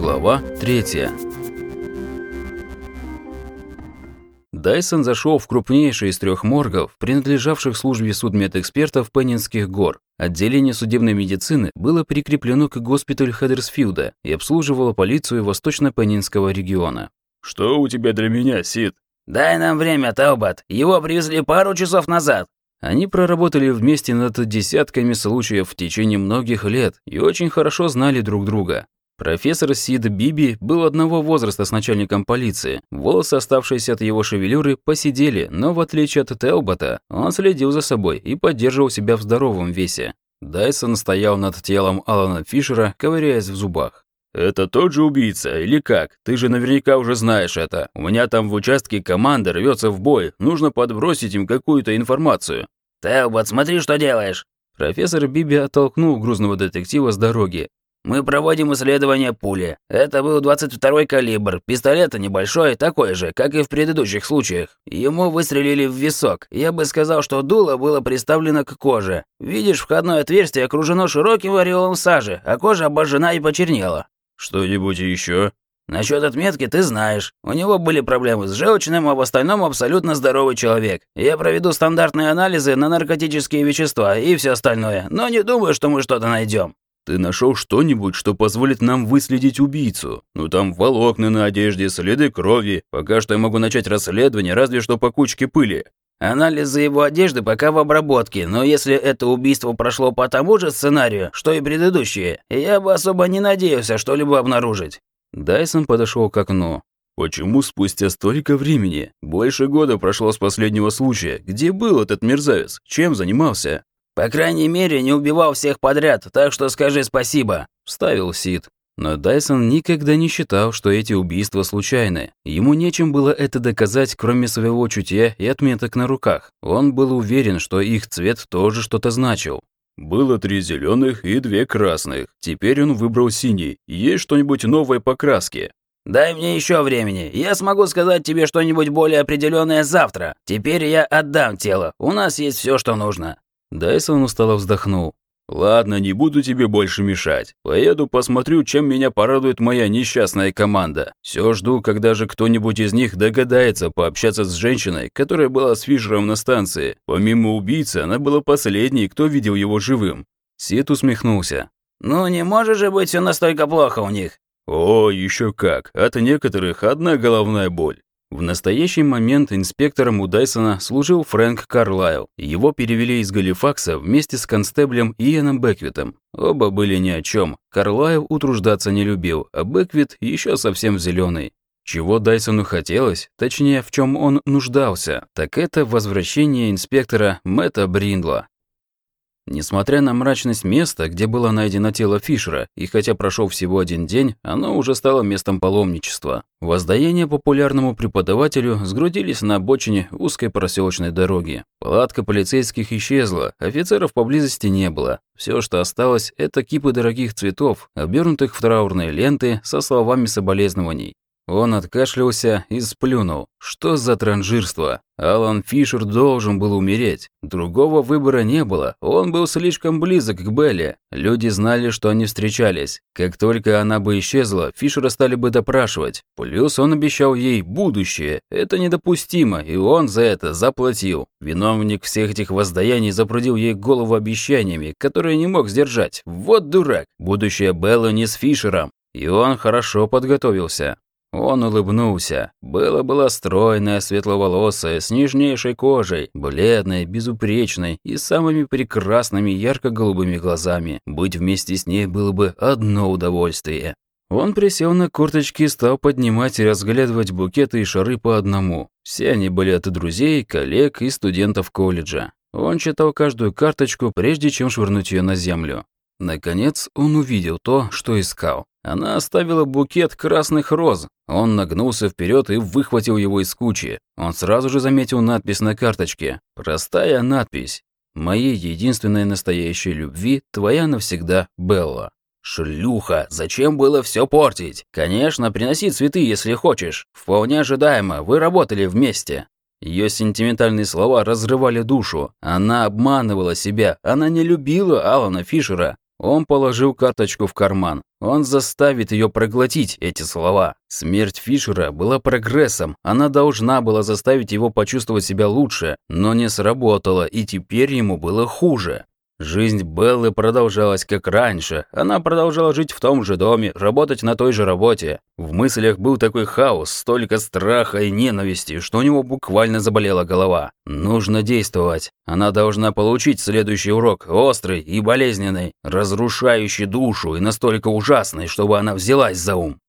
Глава 3 Дайсон зашел в крупнейший из трех моргов, принадлежавших службе судмедэкспертов Пеннинских гор. Отделение судебной медицины было прикреплено к госпиталю Хеддерсфилда и обслуживало полицию Восточно-Пеннинского региона. «Что у тебя для меня, Сид?» «Дай нам время, Таубат. Его привезли пару часов назад». Они проработали вместе над десятками случаев в течение многих лет и очень хорошо знали друг друга. Профессор Сид Биби был одного возраста с начальником полиции. Волосы, оставшиеся от его шевелюры, посидели, но в отличие от Телбота, он следил за собой и поддерживал себя в здоровом весе. Дайсон стоял над телом Алана Фишера, ковыряясь в зубах. «Это тот же убийца, или как? Ты же наверняка уже знаешь это. У меня там в участке команда рвется в бой. Нужно подбросить им какую-то информацию». «Телбот, смотри, что делаешь!» Профессор Биби оттолкнул грузного детектива с дороги. Мы проводим исследование пули. Это был 22-й калибр. Пистолет небольшой, такой же, как и в предыдущих случаях. Ему выстрелили в висок. Я бы сказал, что дуло было приставлено к коже. Видишь, входное отверстие окружено широким ореолом сажи, а кожа обожжена и почернела. Что-нибудь еще? Насчет отметки ты знаешь. У него были проблемы с желчным, а в остальном абсолютно здоровый человек. Я проведу стандартные анализы на наркотические вещества и все остальное, но не думаю, что мы что-то найдем. Ты нашел что-нибудь, что позволит нам выследить убийцу? Ну там волокна на одежде, следы крови. Пока что я могу начать расследование, разве что по кучке пыли. Анализы его одежды пока в обработке, но если это убийство прошло по тому же сценарию, что и предыдущие, я бы особо не надеялся что-либо обнаружить. Дайсон подошел к окну. Почему спустя столько времени? Больше года прошло с последнего случая. Где был этот мерзавец? Чем занимался? «По крайней мере, не убивал всех подряд, так что скажи спасибо», – вставил Сид. Но Дайсон никогда не считал, что эти убийства случайны. Ему нечем было это доказать, кроме своего чутья и отметок на руках. Он был уверен, что их цвет тоже что-то значил. Было три зеленых и две красных. Теперь он выбрал синий. Есть что-нибудь новое по краске? Дай мне еще времени. Я смогу сказать тебе что-нибудь более определенное завтра. Теперь я отдам тело. У нас есть все, что нужно. Дайсон устало вздохнул. «Ладно, не буду тебе больше мешать. Поеду посмотрю, чем меня порадует моя несчастная команда. Все жду, когда же кто-нибудь из них догадается пообщаться с женщиной, которая была с Фишером на станции. Помимо убийцы, она была последней, кто видел его живым». Сет усмехнулся. «Ну, не может же быть все настолько плохо у них». «О, еще как. От некоторых одна головная боль. В настоящий момент инспектором у Дайсона служил Фрэнк Карлайл. Его перевели из Галифакса вместе с констеблем Иэном Беквитом. Оба были ни о чем. Карлайл утруждаться не любил, а Беквит еще совсем зеленый. Чего Дайсону хотелось, точнее, в чем он нуждался, так это возвращение инспектора Мэтта Бриндла. Несмотря на мрачность места, где было найдено тело Фишера, и хотя прошел всего один день, оно уже стало местом паломничества. Воздаяние популярному преподавателю сгрудились на обочине узкой проселочной дороги. Палатка полицейских исчезла, офицеров поблизости не было. Все, что осталось, это кипы дорогих цветов, обернутых в траурные ленты со словами соболезнований. Он откашлялся и сплюнул. Что за транжирство? Алан Фишер должен был умереть. Другого выбора не было. Он был слишком близок к Белле. Люди знали, что они встречались. Как только она бы исчезла, Фишера стали бы допрашивать. Плюс он обещал ей будущее. Это недопустимо, и он за это заплатил. Виновник всех этих воздаяний запрудил ей голову обещаниями, которые не мог сдержать. Вот дурак. Будущее Беллы не с Фишером. И он хорошо подготовился. Он улыбнулся. Было была стройная, светловолосая, с нежнейшей кожей, бледной, безупречной и самыми прекрасными ярко-голубыми глазами. Быть вместе с ней было бы одно удовольствие. Он присел на корточки и стал поднимать и разглядывать букеты и шары по одному. Все они были от друзей, коллег и студентов колледжа. Он читал каждую карточку, прежде чем швырнуть ее на землю. Наконец он увидел то, что искал. Она оставила букет красных роз. Он нагнулся вперед и выхватил его из кучи. Он сразу же заметил надпись на карточке. Простая надпись. «Моей единственной настоящей любви, твоя навсегда, Белла». «Шлюха, зачем было все портить? Конечно, приноси цветы, если хочешь. Вполне ожидаемо, вы работали вместе». Ее сентиментальные слова разрывали душу. Она обманывала себя. Она не любила Алана Фишера. Он положил карточку в карман. Он заставит ее проглотить эти слова. Смерть Фишера была прогрессом. Она должна была заставить его почувствовать себя лучше, но не сработала, и теперь ему было хуже. Жизнь Беллы продолжалась как раньше. Она продолжала жить в том же доме, работать на той же работе. В мыслях был такой хаос, столько страха и ненависти, что у него буквально заболела голова. Нужно действовать. Она должна получить следующий урок, острый и болезненный, разрушающий душу и настолько ужасный, чтобы она взялась за ум.